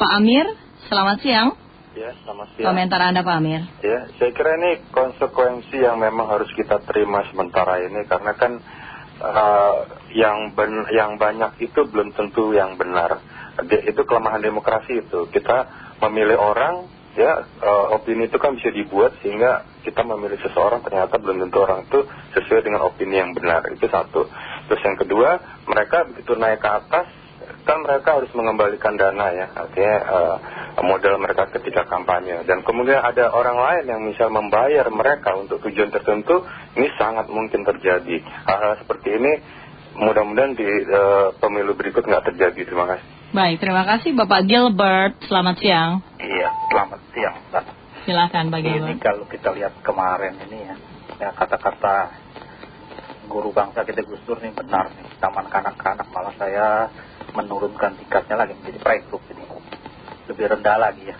Bapak Amir, selamat siang. Ya, selamat siang. Komentar Anda Pak Amir. Ya, saya kira ini konsekuensi yang memang harus kita terima sementara ini karena kan uh, yang, ben, yang banyak itu belum tentu yang benar. Itu kelemahan demokrasi itu. Kita memilih orang, ya uh, opini itu kan bisa dibuat sehingga kita memilih seseorang ternyata belum tentu orang itu sesuai dengan opini yang benar. Itu satu. Terus yang kedua, mereka begitu naik ke atas kan mereka harus mengembalikan dana ya artinya uh, modal mereka ketika kampanye. Dan kemudian ada orang lain yang misal membayar mereka untuk tujuan tertentu ini sangat mungkin terjadi. Hal-hal seperti ini mudah-mudahan di uh, pemilu berikut nggak terjadi. Terima kasih. Baik terima kasih Bapak Gilbert. Selamat siang. Iya selamat siang Mbak silakan Pak Gilbert. Ini kalau kita lihat kemarin ini ya ya kata-kata guru bangsa kita Gus Dur ini benar nih. Taman kanak-kanak malah saya menurunkan tingkatnya lagi menjadi playgroup ini. Lebih rendah lagi ya.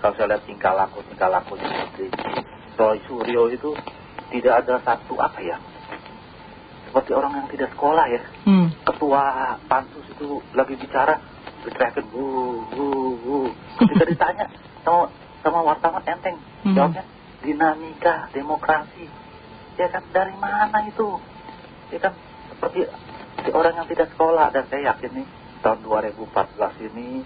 Kalau saya lihat tingkah laku tingkah lakunya seperti Roy Suryo itu tidak ada satu apa ya? Seperti orang yang tidak sekolah ya. Hmm. ketua pansus itu lagi bicara diteriakin bu bu bu ketika ditanya sama, sama wartawan enteng hmm. jawabnya dinamika demokrasi ya kan dari mana itu? Ya kan seperti orang yang tidak sekolah dan saya yakin nih tahun 2014 ini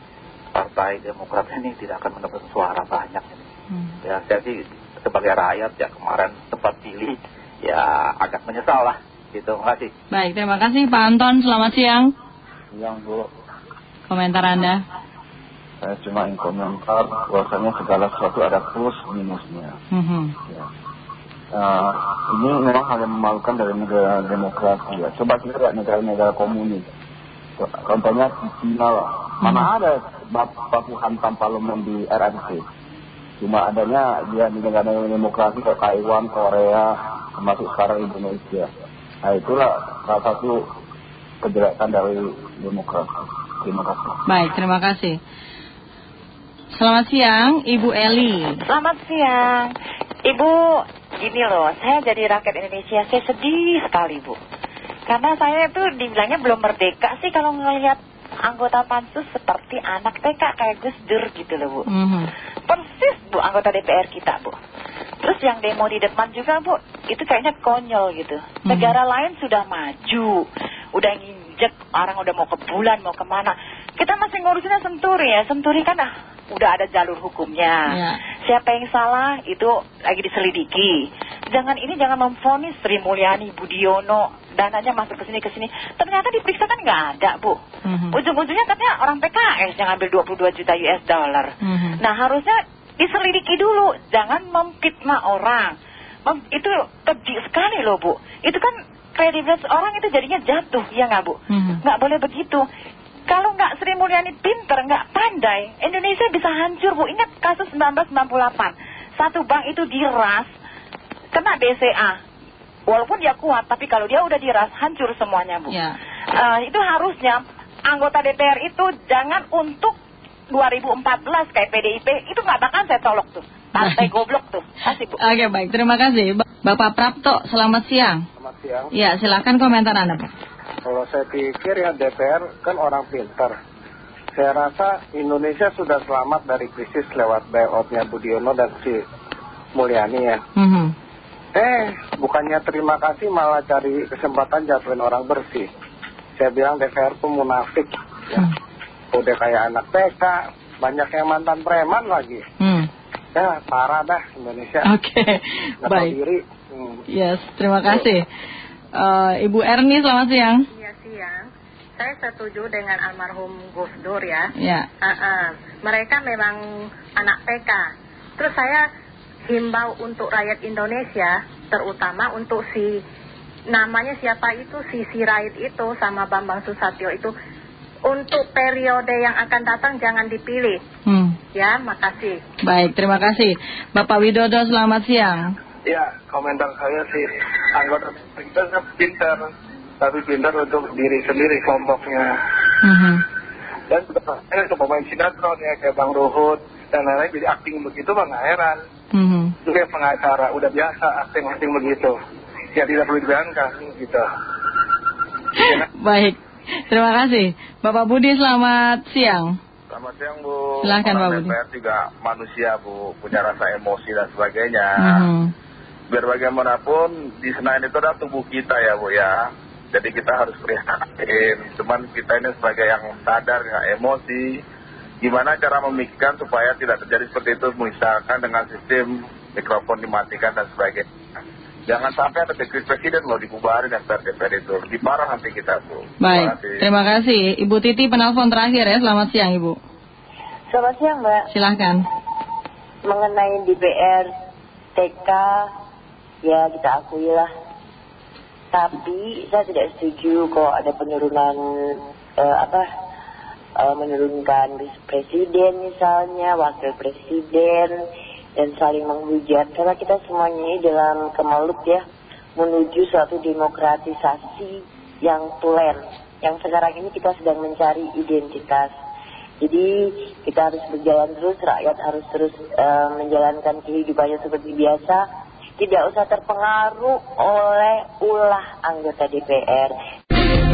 Partai Demokrat ini tidak akan mendapat suara banyak ini. Hmm. Ya saya sih sebagai rakyat ya kemarin sempat pilih ya agak menyesal lah gitu. Terima kasih. Baik, terima kasih Pak Anton. Selamat siang. Siang Bu. Komentar Anda? Saya cuma ingin komentar bahwasanya segala sesuatu ada plus minusnya. -hmm. ya. Uh, ini memang hal yang memalukan dari negara demokrasi ya. Coba kita lihat negara-negara komunis. Contohnya di Cina lah. Mana hmm. ada baku hantam parlemen di RRC cuma adanya dia di negara demokrasi kayak Taiwan, Korea termasuk sekarang Indonesia. Nah itulah salah satu kejelekan dari demokrasi. Terima kasih. Baik terima kasih. Selamat siang Ibu Eli. Selamat siang Ibu gini loh saya jadi rakyat Indonesia saya sedih sekali Bu karena saya itu dibilangnya belum merdeka sih kalau ngelihat anggota pansus seperti anak TK kayak Gus Dur gitu loh Bu. Mm -hmm. Persis Bu anggota DPR kita Bu. Terus yang demo di depan juga Bu, itu kayaknya konyol gitu. -hmm. Negara lain sudah maju, udah nginjek, orang udah mau ke bulan, mau ke mana. Kita masih ngurusinnya senturi ya, senturi kan ah, udah ada jalur hukumnya. Yeah. Siapa yang salah itu lagi diselidiki. Jangan ini jangan memfonis Sri Mulyani, Budiono, dananya masuk ke sini ke sini. Ternyata diperiksa kan nggak ada, Bu. Mm -hmm. Ujung-ujungnya katanya orang PKS yang ambil 22 juta US dollar. Mm -hmm. Nah, harusnya diselidiki dulu, jangan memfitnah orang. Mem itu keji sekali loh, Bu. Itu kan kredibilitas orang itu jadinya jatuh, ya nggak, Bu? Mm -hmm. Nggak boleh begitu. Kalau nggak Sri Mulyani pinter, nggak pandai, Indonesia bisa hancur, Bu. Ingat kasus 1998. Satu bank itu diras, kena BCA Walaupun dia kuat, tapi kalau dia udah diras, hancur semuanya, Bu. Ya. Uh, itu harusnya anggota DPR itu jangan untuk 2014 kayak PDIP, itu nggak bakal saya tolok tuh. Partai goblok tuh. Kasih, Bu. Oke, baik. Terima kasih. Bapak Prapto, selamat siang. Selamat siang. Ya, silakan komentar Anda, Pak. Kalau saya pikir ya DPR kan orang pintar. Saya rasa Indonesia sudah selamat dari krisis lewat buyoutnya Budiono dan si Mulyani ya. Mm -hmm. Eh, bukannya terima kasih malah cari kesempatan jatuhin orang bersih. Saya bilang DPR itu munafik. Ya. Udah kayak anak TK, banyak yang mantan preman lagi. Hmm. Ya, parah dah Indonesia. Oke, baik. diri. Hmm. Yes, terima kasih. Uh, Ibu Erni, selamat siang. Iya, siang. Saya setuju dengan almarhum Gus Dur ya. Ya. Uh -uh. Mereka memang anak TK. Terus saya himbau untuk rakyat Indonesia, terutama untuk si namanya siapa itu si Sirait itu sama Bambang Susatyo itu untuk periode yang akan datang jangan dipilih. Hmm. Ya, makasih. Baik, terima kasih. Bapak Widodo, selamat siang. Ya, komentar saya sih anggota kita pintar, tapi pintar untuk diri sendiri kelompoknya. Mm -hmm. Dan saya untuk pemain sinetron ya kayak Bang Ruhut dan lain-lain jadi akting begitu bang nggak heran. Mm -hmm. Juga pengacara udah biasa akting-akting begitu. Ya tidak perlu dibayangkan gitu. Baik, terima kasih. Bapak Budi selamat siang. Selamat siang Bu. Silahkan Pak Budi. DPR juga manusia Bu, punya rasa emosi dan sebagainya. -hmm. Biar bagaimanapun di Senayan itu adalah tubuh kita ya Bu ya. Jadi kita harus prihatin. Cuman kita ini sebagai yang sadar, nggak emosi. Gimana cara memikirkan supaya tidak terjadi seperti itu misalkan dengan sistem mikrofon dimatikan dan sebagainya. Jangan sampai ada dekret presiden loh dibubarin DPR DPR itu. Lebih parah nanti kita Bu. Baik, terima kasih. Ibu Titi penelpon terakhir ya. Selamat siang Ibu. Selamat siang Mbak. Silahkan. Mengenai DPR TK, ya kita akui lah. Tapi saya tidak setuju kalau ada penurunan eh, apa eh, menurunkan presiden misalnya, wakil presiden dan saling menghujat. Karena kita semuanya ini dalam kemelut ya menuju suatu demokratisasi yang tulen. Yang sekarang ini kita sedang mencari identitas. Jadi kita harus berjalan terus rakyat harus terus uh, menjalankan kehidupannya seperti biasa tidak usah terpengaruh oleh ulah anggota DPR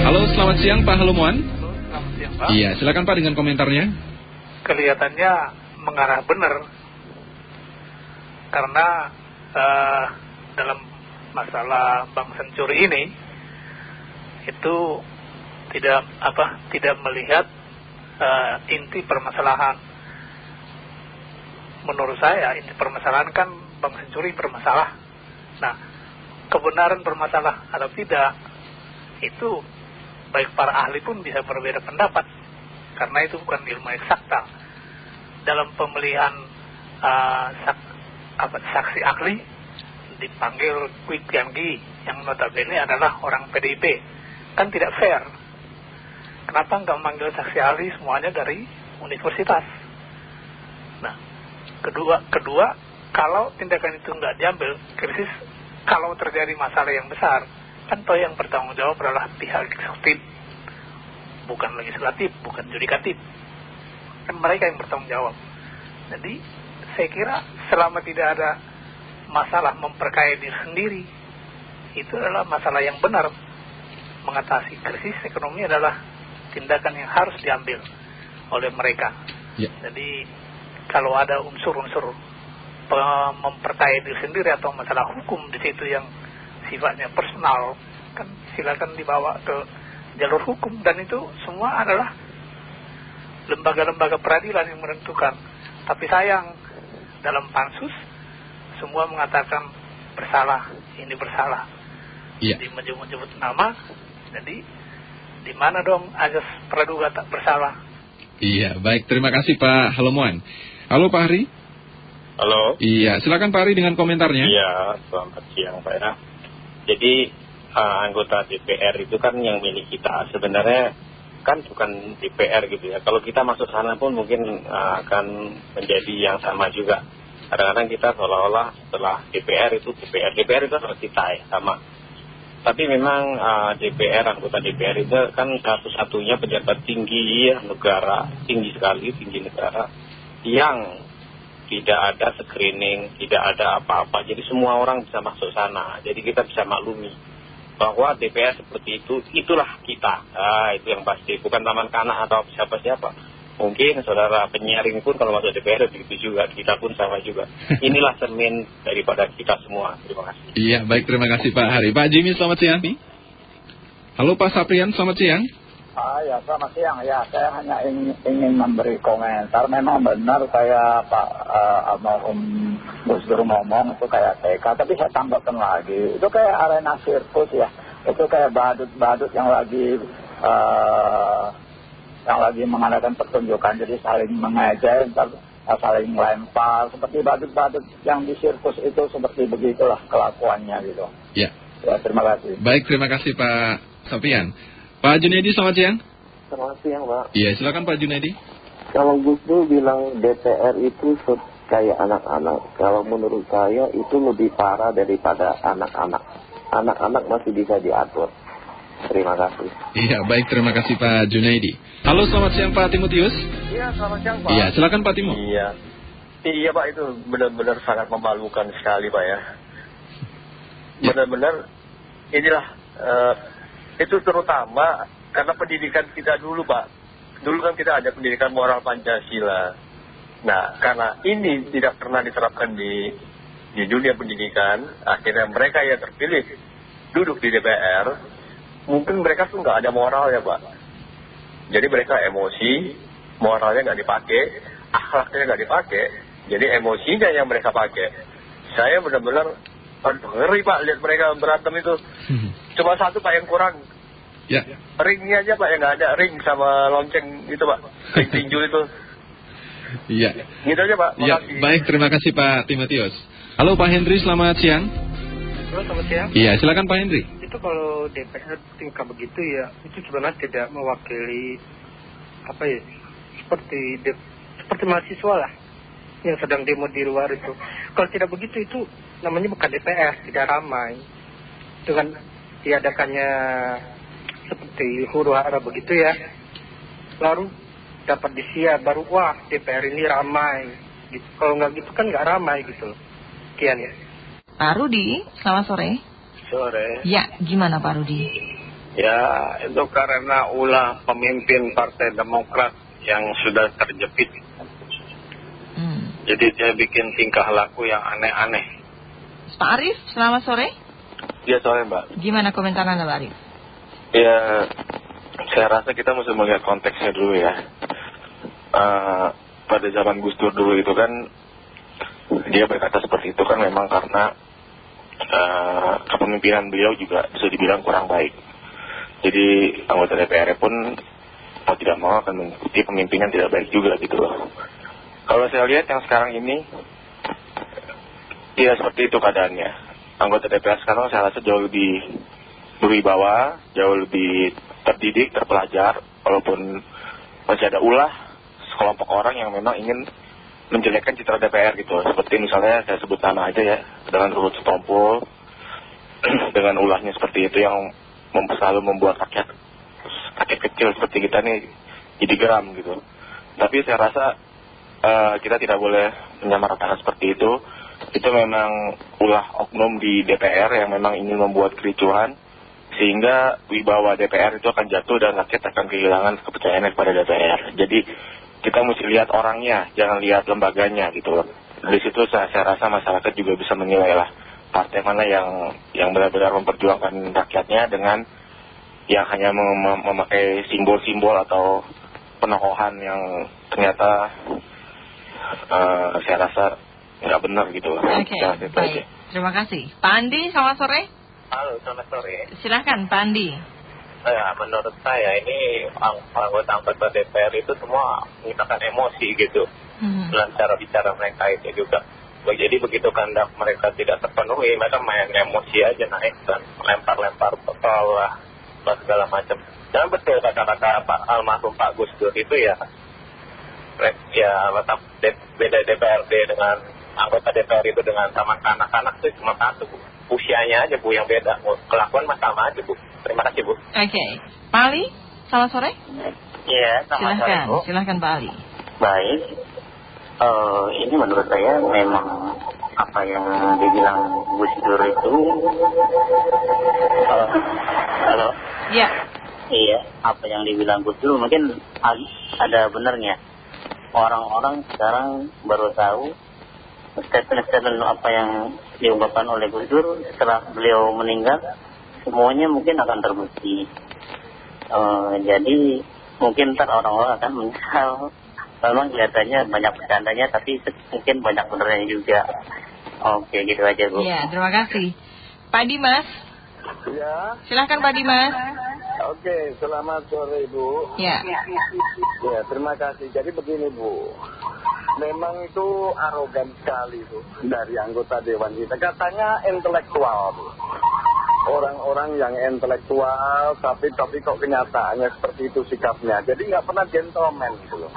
Halo selamat siang Pak Halumuan. Halo selamat siang Pak. Iya silakan Pak dengan komentarnya. Kelihatannya mengarah benar. Karena uh, dalam masalah bank senturi ini itu tidak apa tidak melihat uh, inti permasalahan. Menurut saya inti permasalahan kan bank senturi bermasalah. Nah kebenaran bermasalah atau tidak itu baik para ahli pun bisa berbeda pendapat. Karena itu bukan ilmu eksakta dalam pemilihan uh, apa, saksi ahli dipanggil Kwik Yanggi yang notabene adalah orang PDIP kan tidak fair. Kenapa nggak memanggil saksi ahli semuanya dari universitas? Nah kedua kedua kalau tindakan itu nggak diambil krisis kalau terjadi masalah yang besar kan toh yang bertanggung jawab adalah pihak eksekutif. Bukan legislatif bukan judikatif kan mereka yang bertanggung jawab. Jadi saya kira selama tidak ada masalah memperkaya diri sendiri itu adalah masalah yang benar. Mengatasi krisis ekonomi adalah tindakan yang harus diambil oleh mereka. Ya. jadi kalau ada unsur-unsur memperkaya diri sendiri atau masalah hukum di situ yang sifatnya personal kan silakan dibawa ke jalur hukum dan itu semua adalah lembaga-lembaga peradilan yang menentukan tapi sayang dalam pansus semua mengatakan bersalah, ini bersalah. Iya. Jadi menyebut-nyebut nama, jadi di mana dong ajas praduga tak bersalah? Iya, baik. Terima kasih Pak Halomuan. Halo Pak Hari. Halo. Iya, silakan Pak Hari dengan komentarnya. Iya, selamat siang Pak ya. Jadi uh, anggota DPR itu kan yang milik kita. Sebenarnya kan bukan DPR gitu ya. Kalau kita masuk sana pun mungkin uh, akan menjadi yang sama juga. Kadang-kadang kita seolah-olah setelah DPR itu DPR. DPR itu adalah kita ya, sama. Tapi memang uh, DPR, anggota DPR itu kan satu-satunya pejabat tinggi ya, negara, tinggi sekali, tinggi negara, yang tidak ada screening, tidak ada apa-apa. Jadi semua orang bisa masuk sana. Jadi kita bisa maklumi bahwa DPR seperti itu, itulah kita. Nah, itu yang pasti, bukan taman kanak atau siapa-siapa. Mungkin saudara penyaring pun kalau masuk DPR begitu juga, kita pun sama juga. Inilah cermin daripada kita semua. Terima kasih. Iya, baik terima kasih Pak Hari. Pak Jimmy, selamat siang. Halo Pak Saprian, selamat siang. Ah ya selamat siang. Ya saya hanya ingin, ingin memberi komentar. Memang benar saya Pak uh, almarhum Gus Dur ngomong itu kayak TK tapi saya tambahkan lagi. Itu kayak arena sirkus ya. Itu kayak badut-badut yang lagi uh, yang lagi mengadakan pertunjukan. Jadi saling mengejek saling lempar. Seperti badut-badut yang di sirkus itu seperti begitulah kelakuannya gitu. Ya. Ya terima kasih. Baik terima kasih Pak Saprian Pak Junedi selamat siang. Selamat siang Pak. Iya silakan Pak Junedi. Kalau Gus Dur bilang DPR itu kayak anak-anak, kalau menurut saya itu lebih parah daripada anak-anak. Anak-anak masih bisa diatur. Terima kasih. Iya baik terima kasih Pak Junaidi. Halo selamat siang Pak Timotius. Iya selamat siang Pak. Iya silakan Pak Timo. Iya. Iya Pak itu benar-benar sangat memalukan sekali Pak ya. Benar-benar inilah uh, itu terutama karena pendidikan kita dulu Pak dulu kan kita ada pendidikan moral Pancasila. Nah, karena ini tidak pernah diterapkan di, di dunia pendidikan, akhirnya mereka yang terpilih duduk di DPR, mungkin mereka tuh nggak ada moral ya Pak. Jadi mereka emosi, moralnya nggak dipakai, akhlaknya nggak dipakai, jadi emosinya yang mereka pakai. Saya benar-benar, ngeri Pak lihat mereka berantem itu. Cuma satu Pak yang kurang, Ya. ringnya aja Pak yang nggak ada, ring sama lonceng itu Pak, ring tinju itu. Iya. Gitu aja Pak, Ya, makasih. baik terima kasih Pak Timotius. Halo Pak Hendri, selamat siang. Halo selamat siang. Iya, silakan Pak Hendri. Itu kalau DPR tingkah begitu ya, itu sebenarnya tidak mewakili apa ya, seperti de- seperti mahasiswa lah yang sedang demo di luar itu. Kalau tidak begitu itu namanya bukan DPR, tidak ramai. Dengan diadakannya seperti huru hara begitu ya, baru dapat disia, baru wah DPR ini ramai. Gitu. Kalau nggak gitu kan nggak ramai gitu loh. Sekian ya. Pak Rudi, selamat sore. Sore. Ya, gimana Pak Rudi? Ya, itu karena ulah pemimpin Partai Demokrat yang sudah terjepit. Jadi dia bikin tingkah laku yang aneh-aneh. Pak Arif, selamat sore. Ya sore Mbak. Gimana komentar Anda Pak Arif? Ya, saya rasa kita mesti melihat konteksnya dulu ya. Eh, pada zaman Gus Dur dulu itu kan, dia berkata seperti itu kan memang karena eh, kepemimpinan beliau juga bisa dibilang kurang baik. Jadi anggota DPR pun mau tidak mau akan mengikuti pemimpinan tidak baik juga gitu loh. Kalau saya lihat yang sekarang ini, tidak seperti itu keadaannya. Anggota DPR sekarang saya rasa jauh lebih berwibawa, jauh lebih terdidik, terpelajar, walaupun masih ada ulah sekelompok orang yang memang ingin menjelekkan citra DPR gitu. Seperti misalnya saya sebut nama aja ya, dengan Ruhut Setompul, dengan ulahnya seperti itu yang mem- selalu membuat rakyat, rakyat kecil seperti kita nih jadi geram gitu. Tapi saya rasa eh, kita tidak boleh menyamaratakan seperti itu. Itu memang ulah oknum di DPR yang memang ingin membuat kericuhan sehingga wibawa DPR itu akan jatuh dan rakyat akan kehilangan kepercayaan kepada DPR. Jadi kita mesti lihat orangnya, jangan lihat lembaganya gitu loh. Dari situ saya, saya rasa masyarakat juga bisa menilai lah partai mana yang yang benar-benar memperjuangkan rakyatnya dengan yang hanya mem- mem- memakai simbol-simbol atau penokohan yang ternyata eh, saya rasa nggak benar gitu loh. Oke, aja. baik. Terima kasih. Pak Andi, selamat sore. Halo, selamat sore. Silakan Pak Andi. Ya, menurut saya ini ang- anggota-anggota DPR itu semua menggunakan emosi gitu dengan cara bicara mereka itu juga. Jadi begitu kehendak mereka tidak terpenuhi, mereka main emosi aja naik dan lempar-lempar botol lah, segala macam. Dan betul kata-kata Pak almarhum Pak Gus Dur itu ya, ya beda DPRD dengan anggota DPR itu dengan sama anak-anak itu cuma satu bu. Usianya aja bu yang beda, kelakuan mah sama aja bu. Terima kasih bu. Oke. Pak Ali, selamat sore. Iya, selamat sore Silahkan, Bu. silahkan Pak Ali. Baik, Eh, ini menurut saya memang apa yang dibilang Gus Dur itu, eh, halo, Ya. iya, apa yang dibilang Gus Dur mungkin ada benarnya. Orang-orang sekarang baru tahu statement-statement apa yang diungkapkan oleh Gus Dur setelah beliau meninggal, semuanya mungkin akan terbukti. Eh, jadi mungkin ntar orang-orang akan menyesal memang kelihatannya banyak bercandanya tapi mungkin banyak benernya juga oke gitu aja bu Ya, terima kasih. Pak Dimas, Ya, silahkan Pak Dimas. Oke, selamat sore Bu. Ya. Ya, terima kasih. Jadi begini Bu, memang itu arogan sekali Bu dari anggota Dewan kita. Katanya intelektual Bu. Orang-orang yang intelektual, tapi tapi kok kenyataannya seperti itu sikapnya. Jadi nggak pernah gentleman gitu loh.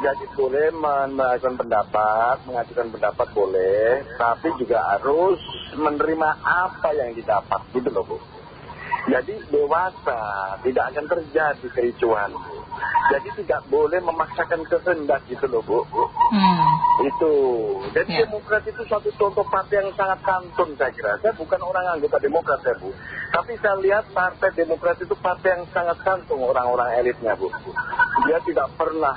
Jadi boleh men- mengajukan pendapat, mengajukan pendapat boleh, tapi juga harus menerima apa yang didapat gitu loh Bu. Jadi dewasa, tidak akan terjadi kericuhan. Bu. Jadi tidak boleh memaksakan kehendak gitu loh Bu. Hmm. Itu. Jadi Ya. Demokrat itu suatu contoh partai yang sangat santun saya kira. Saya bukan orang anggota Demokrat ya Bu. Tapi saya lihat partai Demokrat itu partai yang sangat santun orang-orang elitnya Bu. Dia tidak pernah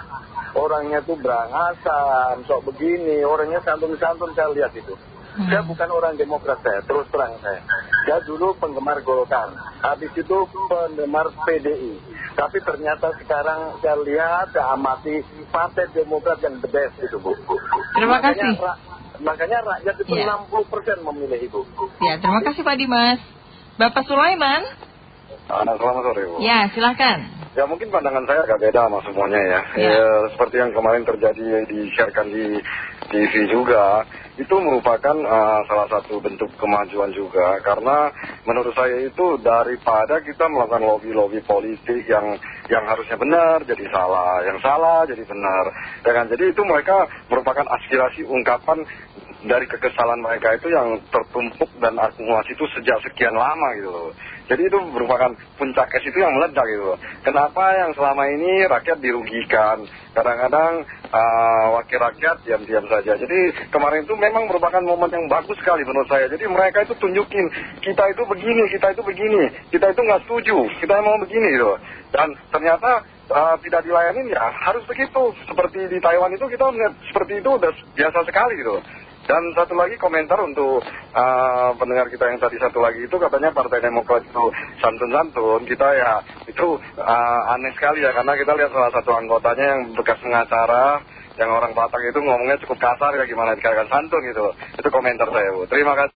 orangnya tuh berangasan, sok begini, orangnya santun-santun saya lihat itu. Saya bukan orang Demokrat saya, terus terang saya. Saya dulu penggemar Golkar, habis itu penggemar PDI. Tapi ternyata sekarang saya lihat, saya amati partai Demokrat yang the best itu Bu. Terima Makanya kasih. ra- makanya rakyat itu Ya. 60% memilih Ibu. Ya, terima kasih Pak Dimas. Bapak Sulaiman? Anak selamat sore Bu. Ya, silakan. Ya mungkin pandangan saya agak beda sama semuanya ya. Ya. Ya, seperti yang kemarin terjadi di-sharekan di TV juga, itu merupakan uh, salah satu bentuk kemajuan juga. Karena menurut saya itu daripada kita melakukan lobby-lobby politik yang yang harusnya benar jadi salah, yang salah jadi benar. Ya kan? Jadi itu mereka merupakan aspirasi ungkapan dari kekesalan mereka itu yang tertumpuk dan akumulasi itu sejak sekian lama gitu loh. Jadi itu merupakan puncak es itu yang meledak gitu. Kenapa yang selama ini rakyat dirugikan? Kadang-kadang uh, wakil rakyat diam-diam saja. Jadi kemarin itu memang merupakan momen yang bagus sekali menurut saya. Jadi mereka itu tunjukin kita itu begini, kita itu begini, kita itu nggak setuju, kita mau begini gitu. Dan ternyata uh, tidak dilayanin ya harus begitu. Seperti di Taiwan itu kita melihat seperti itu udah biasa sekali gitu. Dan satu lagi komentar untuk uh, pendengar kita yang tadi satu lagi itu katanya Partai Demokrat itu santun-santun. Kita ya itu uh, aneh sekali ya karena kita lihat salah satu anggotanya yang bekas pengacara yang orang Batak itu ngomongnya cukup kasar ya gimana dikatakan santun gitu. Itu komentar saya Bu. Terima kasih.